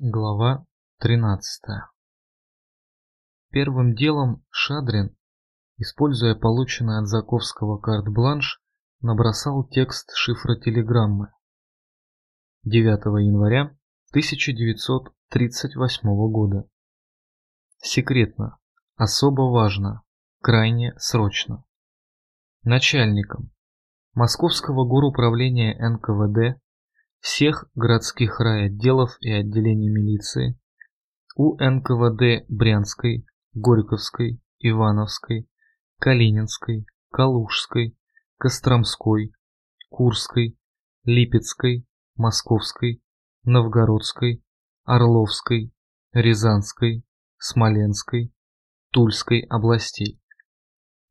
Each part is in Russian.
Глава 13 Первым делом Шадрин, используя полученный от Заковского карт-бланш, набросал текст шифра телеграммы. 9 января 1938 года. Секретно, особо важно, крайне срочно. Начальникам Московского горуправления НКВД всех городских райотделов и отделений милиции, у НКВД Брянской, Горьковской, Ивановской, Калининской, Калужской, Костромской, Курской, Липецкой, Московской, Новгородской, Орловской, Рязанской, Смоленской, Тульской областей.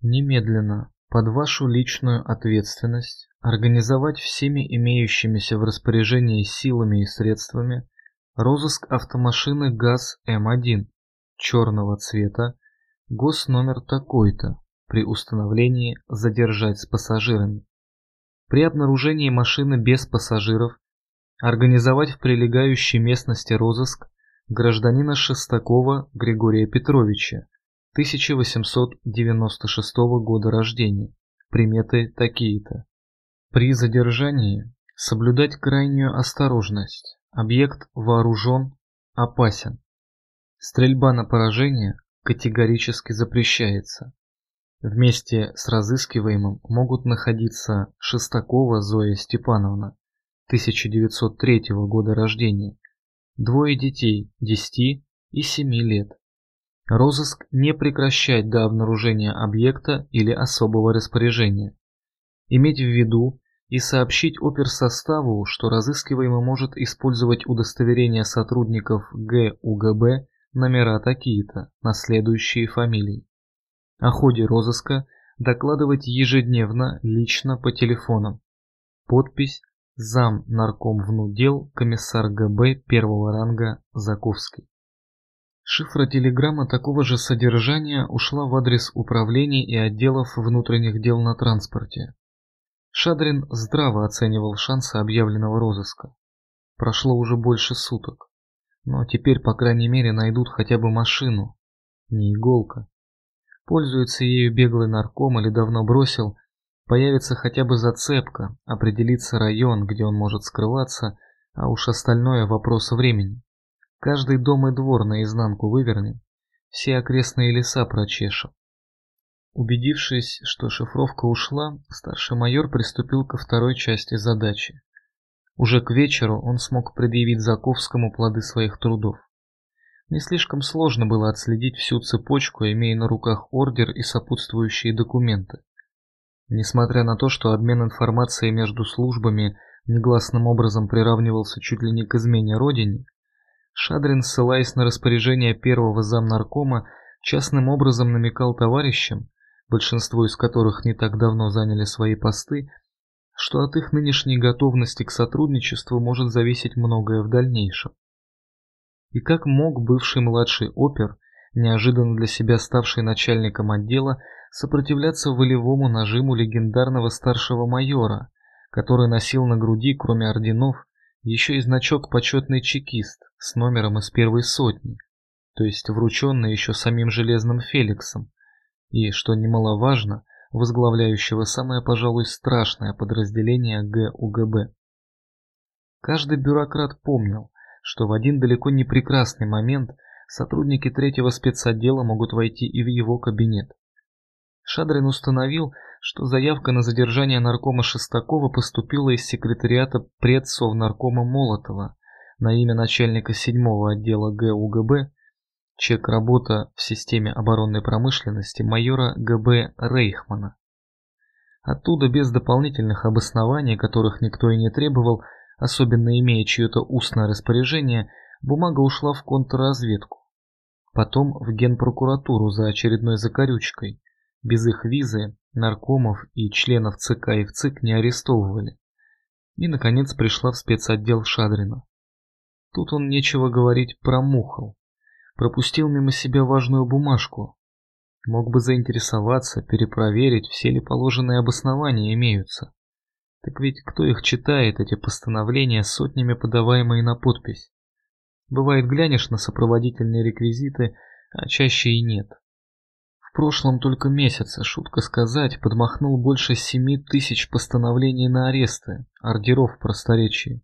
Немедленно под вашу личную ответственность организовать всеми имеющимися в распоряжении силами и средствами розыск автомашины ГАЗ-М1 черного цвета, госномер такой-то, при установлении задержать с пассажирами. При обнаружении машины без пассажиров организовать в прилегающей местности розыск гражданина Шестакова Григория Петровича, 1896 года рождения. Приметы такие-то. При задержании соблюдать крайнюю осторожность. Объект вооружен, опасен. Стрельба на поражение категорически запрещается. Вместе с разыскиваемым могут находиться Шестакова Зоя Степановна, 1903 года рождения, двое детей 10 и 7 лет. Розыск не прекращать до обнаружения объекта или особого распоряжения. Иметь в виду и сообщить оперсоставу, что разыскиваемый может использовать удостоверения сотрудников ГУГБ номера такие-то, на следующие фамилии. О ходе розыска докладывать ежедневно лично по телефонам. Подпись зам нарком внудел комиссар ГБ первого ранга Заковский. Шифротелеграмма такого же содержания ушла в адрес управлений и отделов внутренних дел на транспорте. Шадрин здраво оценивал шансы объявленного розыска. Прошло уже больше суток. Но теперь, по крайней мере, найдут хотя бы машину. Не иголка. Пользуется ею беглый нарком или давно бросил, появится хотя бы зацепка, определится район, где он может скрываться, а уж остальное вопрос времени. Каждый дом и двор наизнанку вывернем, все окрестные леса прочешем. Убедившись, что шифровка ушла, старший майор приступил ко второй части задачи. Уже к вечеру он смог предъявить Заковскому плоды своих трудов. Не слишком сложно было отследить всю цепочку, имея на руках ордер и сопутствующие документы. Несмотря на то, что обмен информацией между службами негласным образом приравнивался чуть ли не к измене родине, Шадрин, ссылаясь на распоряжение первого замнаркома, частным образом намекал товарищам, большинство из которых не так давно заняли свои посты, что от их нынешней готовности к сотрудничеству может зависеть многое в дальнейшем. И как мог бывший младший опер, неожиданно для себя ставший начальником отдела, сопротивляться волевому нажиму легендарного старшего майора, который носил на груди, кроме орденов, еще и значок почетный чекист с номером из первой сотни, то есть врученный еще самим Железным Феликсом, и, что немаловажно, возглавляющего самое, пожалуй, страшное подразделение ГУГБ. Каждый бюрократ помнил, что в один далеко не прекрасный момент сотрудники третьего спецотдела могут войти и в его кабинет. Шадрин установил, что заявка на задержание наркома Шестакова поступила из секретариата предсовнаркома Молотова на имя начальника седьмого отдела ГУГБ, чек работа в системе оборонной промышленности майора ГБ Рейхмана. Оттуда без дополнительных обоснований, которых никто и не требовал, особенно имея чье-то устное распоряжение, бумага ушла в контрразведку. Потом в генпрокуратуру за очередной закорючкой. Без их визы наркомов и членов ЦК и ВЦИК не арестовывали. И, наконец, пришла в спецотдел Шадрина. Тут он, нечего говорить, промухал. Пропустил мимо себя важную бумажку. Мог бы заинтересоваться, перепроверить, все ли положенные обоснования имеются. Так ведь кто их читает, эти постановления, сотнями подаваемые на подпись? Бывает, глянешь на сопроводительные реквизиты, а чаще и нет. В прошлом только месяце, шутка сказать, подмахнул больше семи тысяч постановлений на аресты, ордеров в просторечии.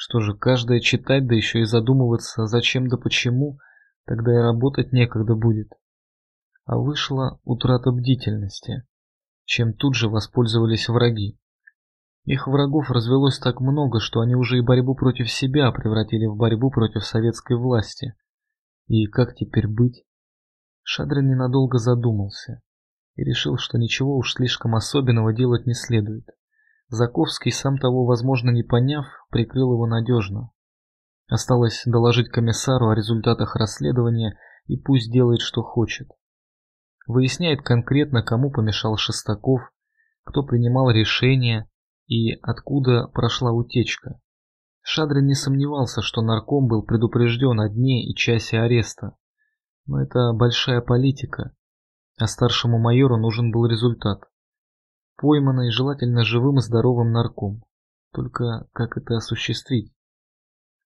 Что же, каждое читать, да еще и задумываться, зачем да почему, тогда и работать некогда будет. А вышла утрата бдительности, чем тут же воспользовались враги. Их врагов развелось так много, что они уже и борьбу против себя превратили в борьбу против советской власти. И как теперь быть? Шадрин ненадолго задумался и решил, что ничего уж слишком особенного делать не следует. Заковский, сам того, возможно, не поняв, прикрыл его надежно. Осталось доложить комиссару о результатах расследования и пусть делает, что хочет. Выясняет конкретно, кому помешал Шестаков, кто принимал решения, и откуда прошла утечка. Шадрин не сомневался, что нарком был предупрежден о дне и часе ареста. Но это большая политика, а старшему майору нужен был результат. Пойманный, желательно живым и здоровым нарком. Только как это осуществить?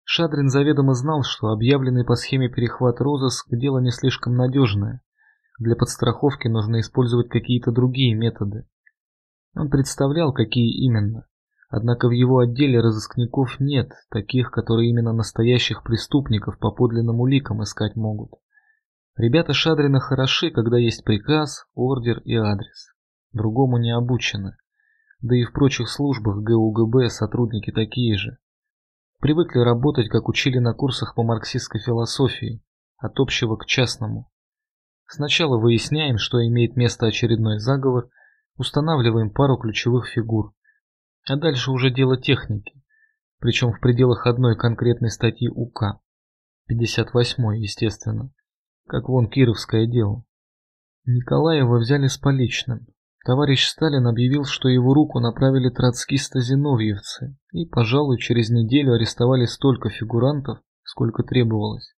Шадрин заведомо знал, что объявленный по схеме перехват розыск – дело не слишком надежное. Для подстраховки нужно использовать какие-то другие методы. Он представлял, какие именно. Однако в его отделе разыскников нет, таких, которые именно настоящих преступников по подлинным уликам искать могут. Ребята Шадрина хороши, когда есть приказ, ордер и адрес. Другому не обучены. Да и в прочих службах ГУГБ сотрудники такие же. Привыкли работать, как учили на курсах по марксистской философии, от общего к частному. Сначала выясняем, что имеет место очередной заговор – Устанавливаем пару ключевых фигур. А дальше уже дело техники. Причем в пределах одной конкретной статьи УК. 58 естественно. Как вон Кировское дело. Николаева взяли с поличным. Товарищ Сталин объявил, что его руку направили троцкисто-зиновьевцы, и, пожалуй, через неделю арестовали столько фигурантов, сколько требовалось.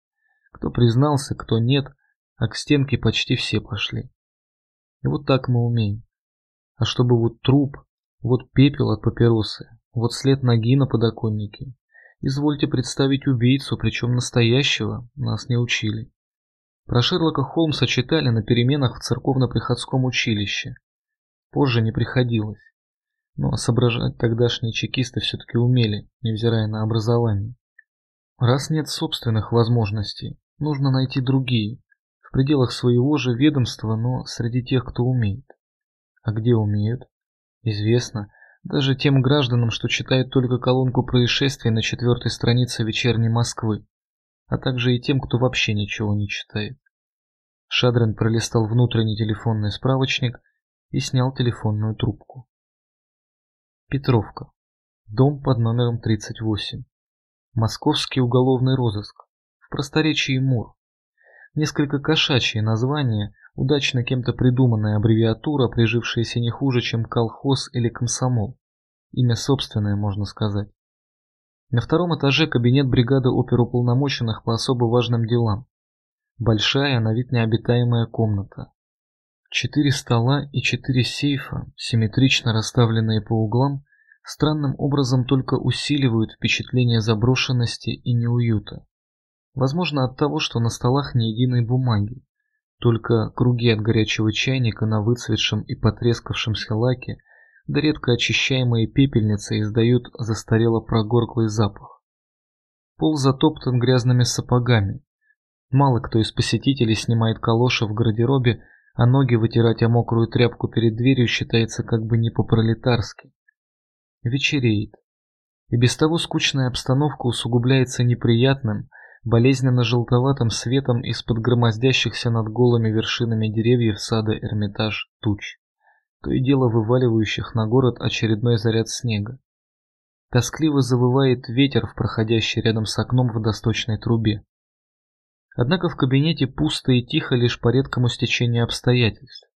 Кто признался, кто нет, а к стенке почти все пошли. И вот так мы умеем. А чтобы вот труп, вот пепел от папиросы, вот след ноги на подоконнике. Извольте представить убийцу, причем настоящего, нас не учили. Про Шерлока Холмса читали на переменах в церковно-приходском училище. Позже не приходилось. Но соображать тогдашние чекисты все-таки умели, невзирая на образование. Раз нет собственных возможностей, нужно найти другие, в пределах своего же ведомства, но среди тех, кто умеет. А где умеют? Известно. Даже тем гражданам, что читают только колонку происшествий на четвертой странице «Вечерней Москвы», а также и тем, кто вообще ничего не читает. Шадрин пролистал внутренний телефонный справочник и снял телефонную трубку. Петровка. Дом под номером 38. Московский уголовный розыск. В просторечии МУР. Несколько кошачье название, Удачно кем-то придуманная аббревиатура, прижившаяся не хуже, чем колхоз или комсомол. Имя собственное, можно сказать. На втором этаже кабинет бригады оперуполномоченных по особо важным делам. Большая, на вид необитаемая комната. Четыре стола и четыре сейфа, симметрично расставленные по углам, странным образом только усиливают впечатление заброшенности и неуюта. Возможно от того, что на столах ни единой бумаги. Только круги от горячего чайника на выцветшем и потрескавшемся лаке, да редко очищаемые пепельницы издают застарело прогорклый запах. Пол затоптан грязными сапогами. Мало кто из посетителей снимает калоши в гардеробе, а ноги вытирать о мокрую тряпку перед дверью считается как бы не по-пролетарски. Вечереет. И без того скучная обстановка усугубляется неприятным, болезненно-желтоватым светом из-под громоздящихся над голыми вершинами деревьев сада Эрмитаж туч, то и дело вываливающих на город очередной заряд снега. Тоскливо завывает ветер в проходящей рядом с окном водосточной трубе. Однако в кабинете пусто и тихо лишь по редкому стечению обстоятельств.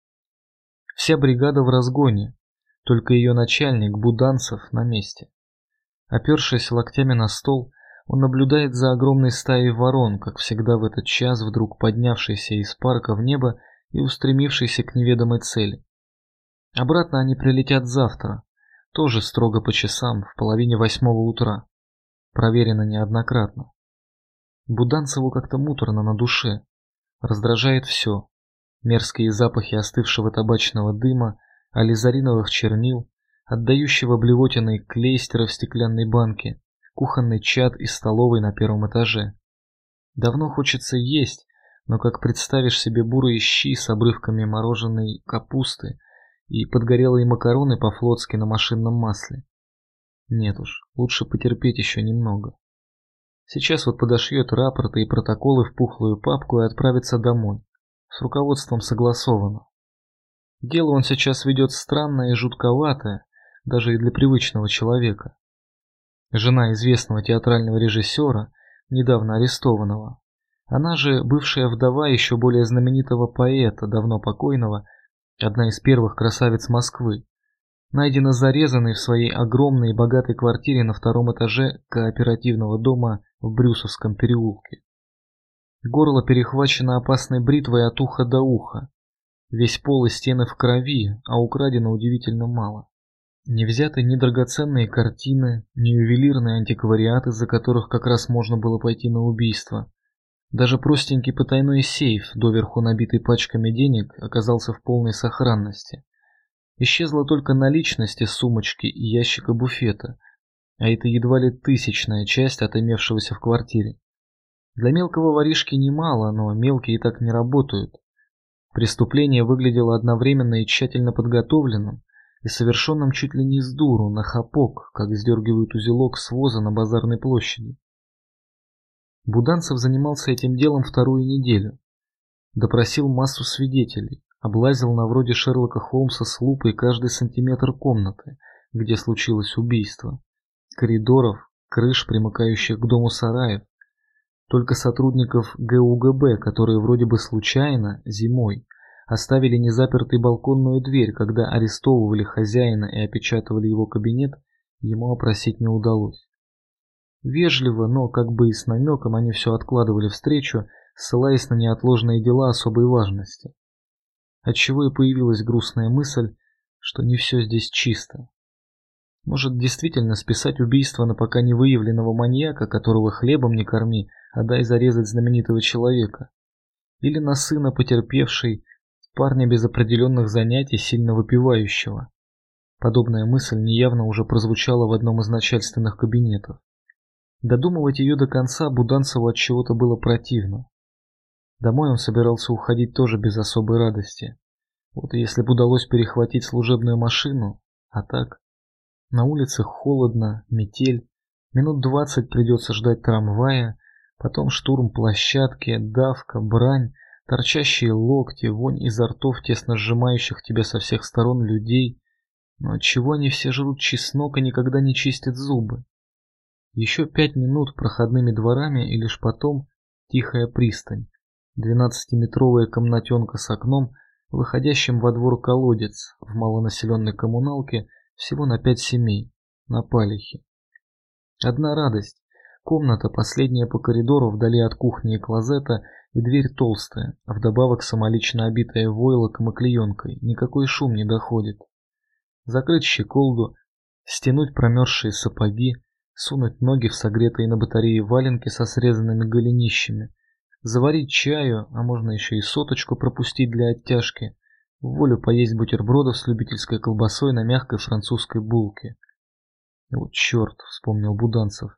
Вся бригада в разгоне, только ее начальник, Буданцев, на месте. Опершись локтями на стол, он наблюдает за огромной стаей ворон, как всегда в этот час вдруг поднявшийся из парка в небо и устремившийся к неведомой цели. Обратно они прилетят завтра, тоже строго по часам, в половине восьмого утра. Проверено неоднократно. Буданцеву как-то муторно на душе. Раздражает все. Мерзкие запахи остывшего табачного дыма, ализариновых чернил, отдающего блевотиной клейстера в стеклянной банке, кухонный чад из столовой на первом этаже. Давно хочется есть, но как представишь себе бурые щи с обрывками мороженой капусты и подгорелые макароны по-флотски на машинном масле. Нет уж, лучше потерпеть еще немного. Сейчас вот подошьет рапорты и протоколы в пухлую папку и отправится домой. С руководством согласовано. Дело он сейчас ведет странное и жутковатое, даже и для привычного человека. Жена известного театрального режиссера, недавно арестованного, она же бывшая вдова еще более знаменитого поэта, давно покойного, одна из первых красавиц Москвы, найдена зарезанной в своей огромной и богатой квартире на втором этаже кооперативного дома в Брюсовском переулке. Горло перехвачено опасной бритвой от уха до уха. Весь пол и стены в крови, а украдено удивительно мало. Не взяты ни драгоценные картины, ни ювелирные антиквариаты, за которых как раз можно было пойти на убийство. Даже простенький потайной сейф, доверху набитый пачками денег, оказался в полной сохранности. Исчезла только наличность из сумочки и ящика буфета, а это едва ли тысячная часть от имевшегося в квартире. Для мелкого воришки немало, но мелкие так не работают. Преступление выглядело одновременно и тщательно подготовленным, и совершенным чуть ли не с дуру, на хапок, как сдергивают узелок с воза на базарной площади. Буданцев занимался этим делом вторую неделю. Допросил массу свидетелей, облазил на вроде Шерлока Холмса с лупой каждый сантиметр комнаты, где случилось убийство, коридоров, крыш, примыкающих к дому сараев. Только сотрудников ГУГБ, которые вроде бы случайно, зимой, оставили незапертой балконную дверь, когда арестовывали хозяина и опечатывали его кабинет, ему опросить не удалось. Вежливо, но как бы и с намеком они все откладывали встречу, ссылаясь на неотложные дела особой важности. Отчего и появилась грустная мысль, что не все здесь чисто. Может, действительно списать убийство на пока не выявленного маньяка, которого хлебом не корми, а дай зарезать знаменитого человека. Или на сына потерпевшей, парня без определенных занятий, сильно выпивающего. Подобная мысль неявно уже прозвучала в одном из начальственных кабинетов. Додумывать ее до конца Буданцеву от чего-то было противно. Домой он собирался уходить тоже без особой радости. Вот если бы удалось перехватить служебную машину, а так... На улице холодно, метель, минут двадцать придется ждать трамвая, потом штурм площадки, давка, брань, торчащие локти, вонь изо ртов, тесно сжимающих тебя со всех сторон людей. Но отчего они все жрут чеснок и никогда не чистят зубы? Еще пять минут проходными дворами и лишь потом тихая пристань. Двенадцатиметровая комнатенка с окном, выходящим во двор колодец в малонаселенной коммуналке всего на пять семей, на палихе. Одна радость. Комната последняя по коридору вдали от кухни и клозета, и дверь толстая, а вдобавок самолично обитая войлоком и клеенкой, никакой шум не доходит. Закрыть щеколду, стянуть промерзшие сапоги, сунуть ноги в согретые на батарее валенки со срезанными голенищами, заварить чаю, а можно еще и соточку пропустить для оттяжки, в волю поесть бутербродов с любительской колбасой на мягкой французской булке. Вот черт, вспомнил Буданцев.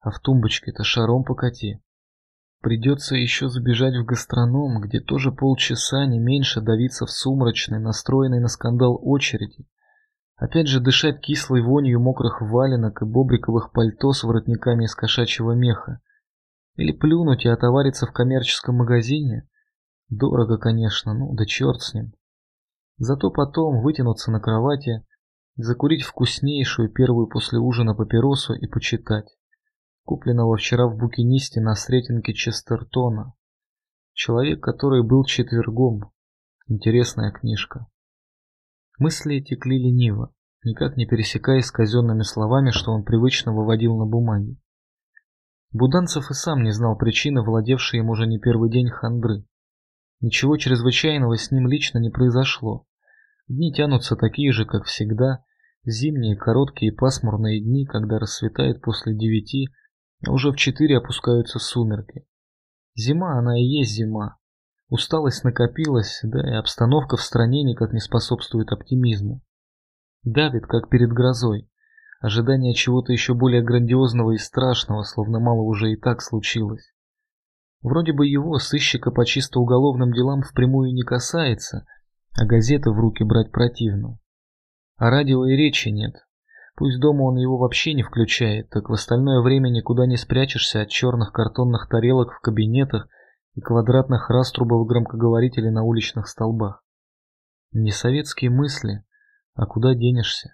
А в тумбочке-то шаром покати. Придется еще забежать в гастроном, где тоже полчаса, не меньше, давиться в сумрачной, настроенной на скандал очереди, Опять же дышать кислой вонью мокрых валенок и бобриковых пальто с воротниками из кошачьего меха. Или плюнуть и отовариться в коммерческом магазине. Дорого, конечно, ну да черт с ним. Зато потом вытянуться на кровати, закурить вкуснейшую первую после ужина папиросу и почитать. Купленного вчера в букинисте на Сретенке Честертона. Человек, который был четвергом. Интересная книжка. Мысли текли лениво, никак не пересекаясь с казенными словами, что он привычно выводил на бумаге. Буданцев и сам не знал причины, владевшей им уже не первый день хандры. Ничего чрезвычайного с ним лично не произошло. Дни тянутся такие же, как всегда, зимние, короткие, пасмурные дни, когда рассветает после девяти, а уже в четыре опускаются сумерки. Зима, она и есть зима. Усталость накопилась, да и обстановка в стране никак не способствует оптимизму. Давит, как перед грозой. Ожидание чего-то еще более грандиозного и страшного, словно мало уже и так случилось. Вроде бы его, сыщика по чисто уголовным делам, впрямую не касается, а газеты в руки брать противно. А радио и речи нет. Пусть дома он его вообще не включает, так в остальное время никуда не спрячешься от черных картонных тарелок в кабинетах и квадратных раструбов громкоговорителей на уличных столбах. Не советские мысли, а куда денешься?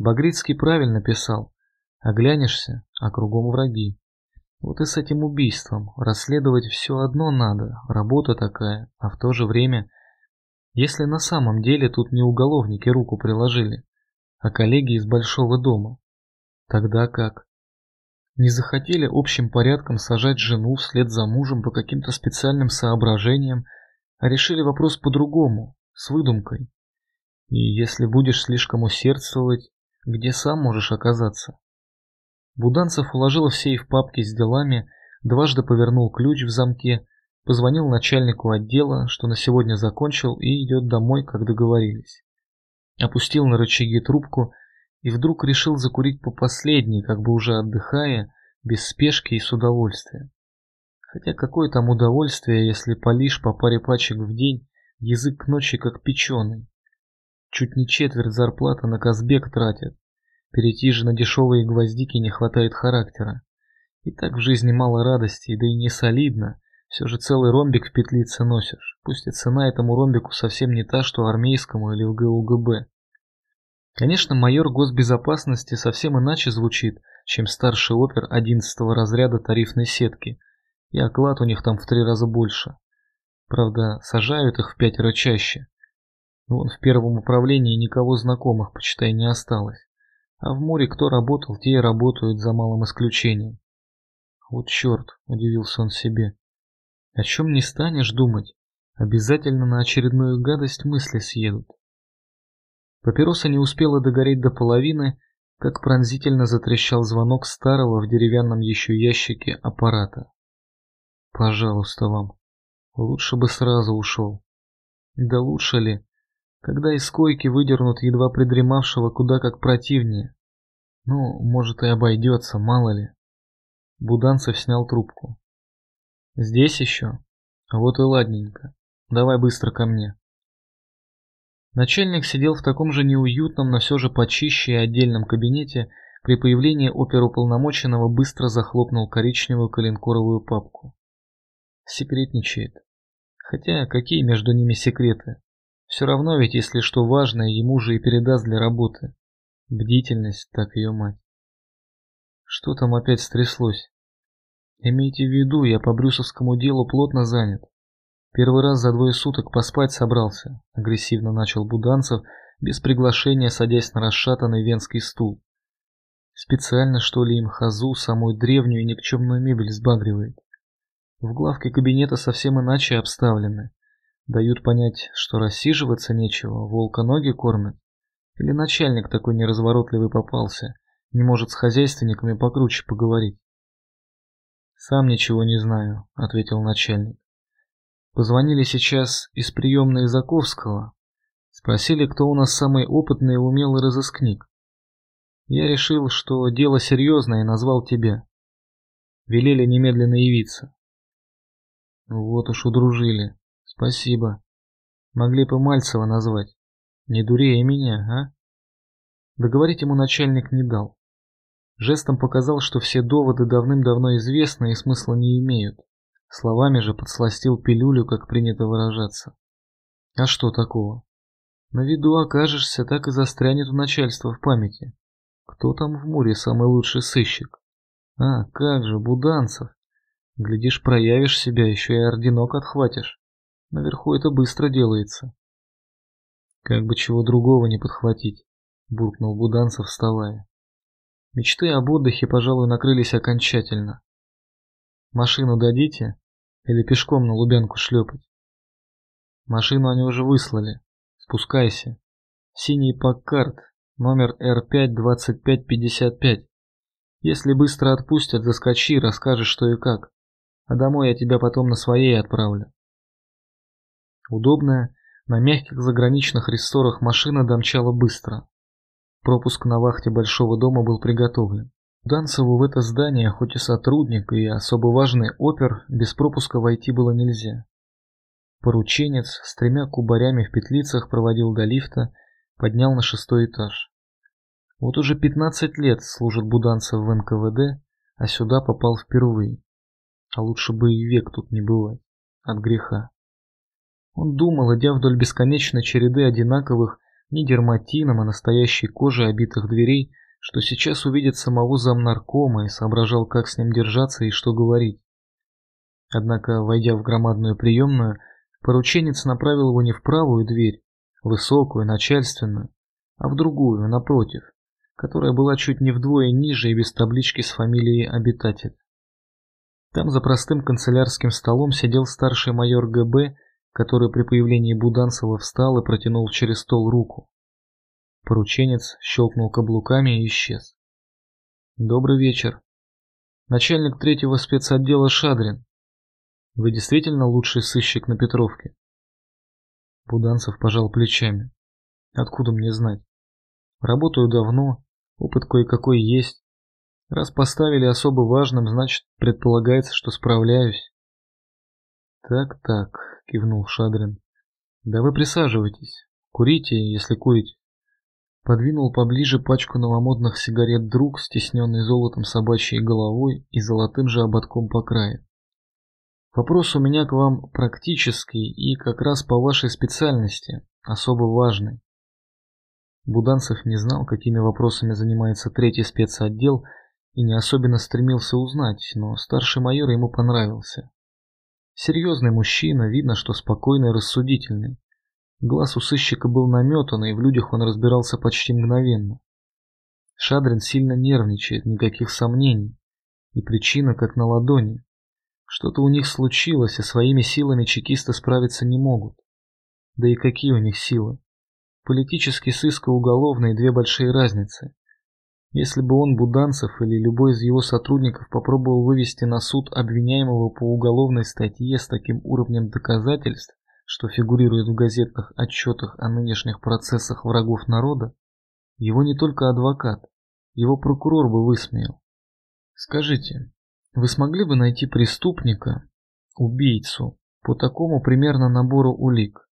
Багрицкий правильно писал. Оглянешься, а кругом враги. Вот и с этим убийством. Расследовать все одно надо, работа такая, а в то же время... Если на самом деле тут не уголовники руку приложили, а коллеги из Большого дома, тогда как? Не захотели общим порядком сажать жену вслед за мужем по каким-то специальным соображениям, а решили вопрос по-другому, с выдумкой. И если будешь слишком усердствовать, где сам можешь оказаться? Буданцев уложил в сейф папки с делами, дважды повернул ключ в замке, позвонил начальнику отдела, что на сегодня закончил и идет домой, как договорились. Опустил на рычаги трубку и вдруг решил закурить по последней, как бы уже отдыхая, без спешки и с удовольствием. Хотя какое там удовольствие, если полишь по паре пачек в день, язык к ночи как печеный. Чуть не четверть зарплаты на Казбек тратят. Перейти же на дешевые гвоздики не хватает характера. И так в жизни мало радости, да и не солидно. Все же целый ромбик в петлице носишь. Пусть и цена этому ромбику совсем не та, что армейскому или в ГУГБ. Конечно, майор госбезопасности совсем иначе звучит, чем старший опер 11 разряда тарифной сетки. И оклад у них там в три раза больше. Правда, сажают их в пятеро чаще. Вон в первом управлении никого знакомых, почитай, не осталось. А в море кто работал, те и работают, за малым исключением. Вот черт, удивился он себе. О чем не станешь думать, обязательно на очередную гадость мысли съедут. Папироса не успела догореть до половины, как пронзительно затрещал звонок старого в деревянном еще ящике аппарата. Пожалуйста вам, лучше бы сразу ушел. Да лучше ли? Когда из койки выдернут едва придремавшего куда как противнее. Ну, может и обойдется, мало ли. Буданцев снял трубку. Здесь еще? Вот и ладненько. Давай быстро ко мне. Начальник сидел в таком же неуютном, но все же почище и отдельном кабинете. При появлении оперуполномоченного быстро захлопнул коричневую коленкоровую папку. Секретничает. Хотя какие между ними секреты? Все равно ведь, если что важное, ему же и передаст для работы. Бдительность, так ее мать. Что там опять стряслось? Имейте в виду, я по брюсовскому делу плотно занят. Первый раз за двое суток поспать собрался, агрессивно начал Буданцев, без приглашения садясь на расшатанный венский стул. Специально, что ли, им хазу, самую древнюю и никчемную мебель сбагривает. В главке кабинета совсем иначе обставлены. Дают понять, что рассиживаться нечего, волка ноги кормят. Или начальник такой неразворотливый попался, не может с хозяйственниками покруче поговорить. «Сам ничего не знаю», — ответил начальник. «Позвонили сейчас из приемной Заковского. Спросили, кто у нас самый опытный и умелый разыскник. Я решил, что дело серьезное и назвал тебя. Велели немедленно явиться». Вот уж удружили. Спасибо. Могли бы Мальцева назвать. Не дурее меня, а? Договорить ему начальник не дал. Жестом показал, что все доводы давным-давно известны и смысла не имеют. Словами же подсластил пилюлю, как принято выражаться. А что такого? На виду окажешься, так и застрянет у начальства в памяти. Кто там в Муре самый лучший сыщик? А, как же, Буданцев. Глядишь, проявишь себя, еще и орденок отхватишь. Наверху это быстро делается. Как бы чего другого не подхватить, буркнул Буданцев, вставая. Мечты об отдыхе, пожалуй, накрылись окончательно. Машину дадите или пешком на Лубянку шлепать? Машину они уже выслали. Спускайся. Синий Паккарт, номер Р5-2555. Если быстро отпустят, заскочи, расскажешь, что и как. А домой я тебя потом на своей отправлю. Удобная, на мягких заграничных рессорах машина домчала быстро. Пропуск на вахте большого дома был приготовлен. Данцеву в это здание, хоть и сотрудник, и особо важный опер, без пропуска войти было нельзя. Порученец с тремя кубарями в петлицах проводил до лифта, поднял на шестой этаж. Вот уже 15 лет служит Буданцев в НКВД, а сюда попал впервые. А лучше бы и век тут не бывать. От греха. Он думал, идя вдоль бесконечной череды одинаковых, не дерматином, а настоящей кожей обитых дверей, что сейчас увидит самого замнаркома и соображал, как с ним держаться и что говорить. Однако, войдя в громадную приемную, порученец направил его не в правую дверь, высокую, начальственную, а в другую, напротив, которая была чуть не вдвое ниже и без таблички с фамилией обитатель. Там за простым канцелярским столом сидел старший майор ГБ, который при появлении Буданцева встал и протянул через стол руку. Порученец щелкнул каблуками и исчез. Добрый вечер. Начальник третьего спецотдела Шадрин. Вы действительно лучший сыщик на Петровке? Буданцев пожал плечами. Откуда мне знать? Работаю давно, опыт кое-какой есть. Раз поставили особо важным, значит, предполагается, что справляюсь. Так-так, кивнул Шадрин. Да вы присаживайтесь. Курите, если курите. Подвинул поближе пачку новомодных сигарет друг, стесненный золотом собачьей головой и золотым же ободком по краю. Вопрос у меня к вам практический и как раз по вашей специальности, особо важный. Буданцев не знал, какими вопросами занимается третий спецотдел и не особенно стремился узнать, но старший майор ему понравился. Серьезный мужчина, видно, что спокойный и рассудительный. Глаз у сыщика был наметан, и в людях он разбирался почти мгновенно. Шадрин сильно нервничает, никаких сомнений. И причина как на ладони. Что-то у них случилось, и своими силами чекисты справиться не могут. Да и какие у них силы? Политический сыск и уголовный – две большие разницы. Если бы он, Буданцев или любой из его сотрудников попробовал вывести на суд обвиняемого по уголовной статье с таким уровнем доказательств, что фигурирует в газетных отчетах о нынешних процессах врагов народа, его не только адвокат, его прокурор бы высмеял. Скажите, вы смогли бы найти преступника, убийцу, по такому примерно набору улик?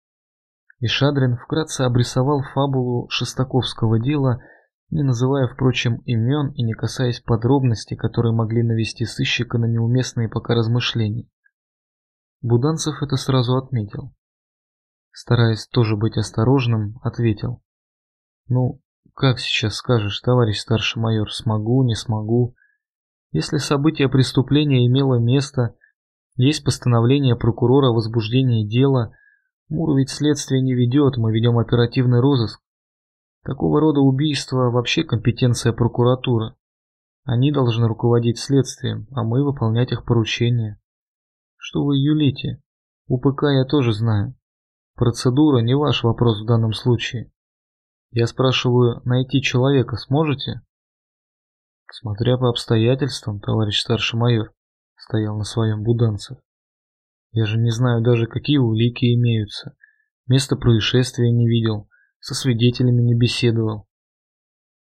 И Шадрин вкратце обрисовал фабулу Шестаковского дела, не называя, впрочем, имен и не касаясь подробностей, которые могли навести сыщика на неуместные пока размышления. Буданцев это сразу отметил стараясь тоже быть осторожным, ответил. «Ну, как сейчас скажешь, товарищ старший майор, смогу, не смогу? Если событие преступления имело место, есть постановление прокурора о возбуждении дела, Муру ведь следствие не ведет, мы ведем оперативный розыск. Такого рода убийства вообще компетенция прокуратуры. Они должны руководить следствием, а мы выполнять их поручения. Что вы юлите? УПК я тоже знаю. Процедура не ваш вопрос в данном случае. Я спрашиваю, найти человека сможете? Смотря по обстоятельствам, товарищ старший майор, стоял на своем Буданцев. Я же не знаю даже, какие улики имеются. Место происшествия не видел, со свидетелями не беседовал.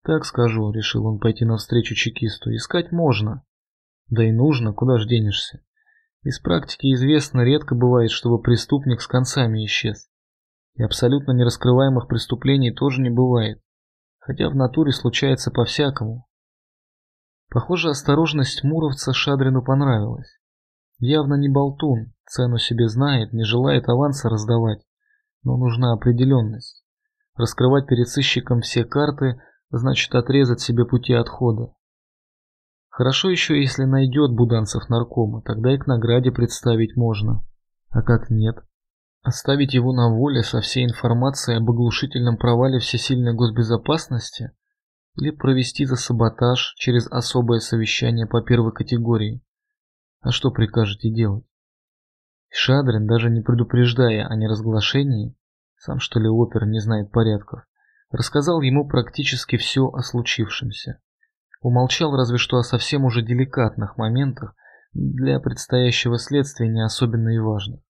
Так скажу, решил он пойти навстречу чекисту. Искать можно. Да и нужно, куда ж денешься. Из практики известно, редко бывает, чтобы преступник с концами исчез. И абсолютно нераскрываемых преступлений тоже не бывает. Хотя в натуре случается по-всякому. Похоже, осторожность муровца Шадрину понравилась. Явно не болтун, цену себе знает, не желает аванса раздавать. Но нужна определенность. Раскрывать перед сыщиком все карты значит отрезать себе пути отхода. Хорошо еще, если найдет буданцев наркома, тогда и к награде представить можно. А как нет? Оставить его на воле со всей информацией об оглушительном провале всесильной госбезопасности? Или провести за саботаж через особое совещание по первой категории? А что прикажете делать? Шадрин, даже не предупреждая о неразглашении, сам что ли опер не знает порядков, рассказал ему практически все о случившемся. Умолчал разве что о совсем уже деликатных моментах, для предстоящего следствия не особенно и важных.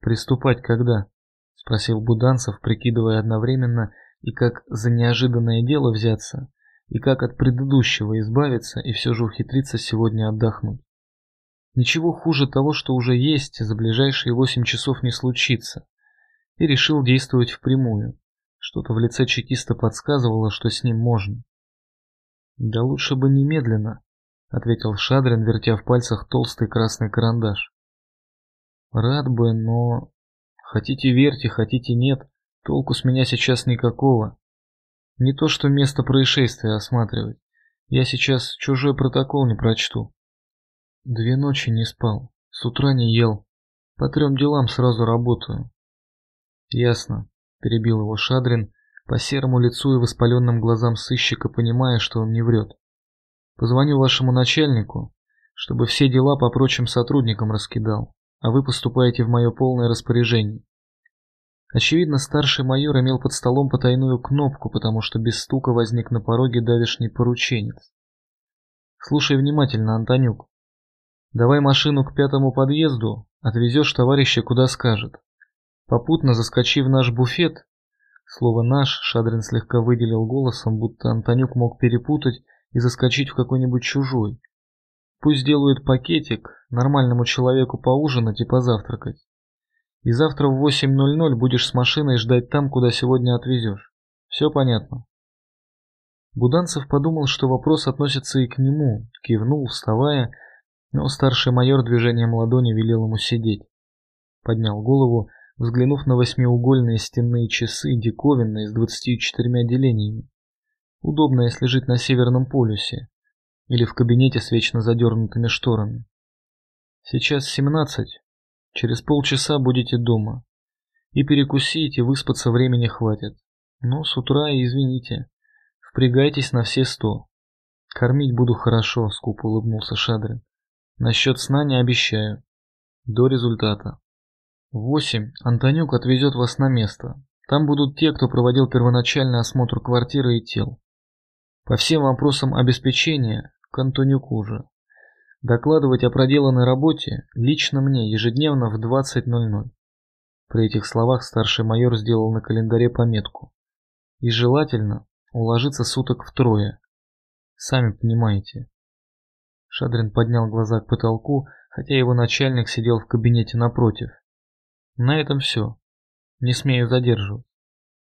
«Приступать когда?» — спросил Буданцев, прикидывая одновременно и как за неожиданное дело взяться, и как от предыдущего избавиться и все же ухитриться сегодня отдохнуть. Ничего хуже того, что уже есть, за ближайшие восемь часов не случится. И решил действовать впрямую. Что-то в лице чекиста подсказывало, что с ним можно. Да лучше бы немедленно, ответил Шадрин, вертя в пальцах толстый красный карандаш. Рад бы, но хотите верьте, хотите нет, толку с меня сейчас никакого. Не то что место происшествия осматривать. Я сейчас чужой протокол не прочту. Две ночи не спал, с утра не ел. По трем делам сразу работаю. Ясно, перебил его Шадрин, по серому лицу и воспаленным глазам сыщика понимая, что он не врет. Позвоню вашему начальнику, чтобы все дела по прочим сотрудникам раскидал, а вы поступаете в мое полное распоряжение. Очевидно, старший майор имел под столом потайную кнопку, потому что без стука возник на пороге давишний порученец. Слушай внимательно, Антонюк. Давай машину к пятому подъезду, отвезешь товарища куда скажет. Попутно заскочи в наш буфет. Слово «наш» Шадрин слегка выделил голосом, будто Антонюк мог перепутать и заскочить в какой-нибудь чужой. Пусть делают пакетик, нормальному человеку поужинать и позавтракать. И завтра в 8.00 будешь с машиной ждать там, куда сегодня отвезешь. Все понятно? Буданцев подумал, что вопрос относится и к нему, кивнул, вставая, но старший майор движением ладони велел ему сидеть. Поднял голову, взглянув на восьмиугольные стенные часы, диковинные, с двадцатью четырьмя делениями. Удобно, если жить на Северном полюсе или в кабинете с вечно задернутыми шторами. Сейчас семнадцать. Через полчаса будете дома. И перекусить, и выспаться времени хватит. Но с утра, извините, впрягайтесь на все сто. Кормить буду хорошо, скупо улыбнулся Шадрин. Насчет сна не обещаю. До результата. Восемь Антонюк отвезет вас на место. Там будут те, кто проводил первоначальный осмотр квартиры и тел. По всем вопросам обеспечения к Антонюку же. Докладывать о проделанной работе лично мне ежедневно в 20.00. При этих словах старший майор сделал на календаре пометку. И желательно уложиться суток втрое. Сами понимаете. Шадрин поднял глаза к потолку, хотя его начальник сидел в кабинете напротив. На этом все. Не смею задерживать.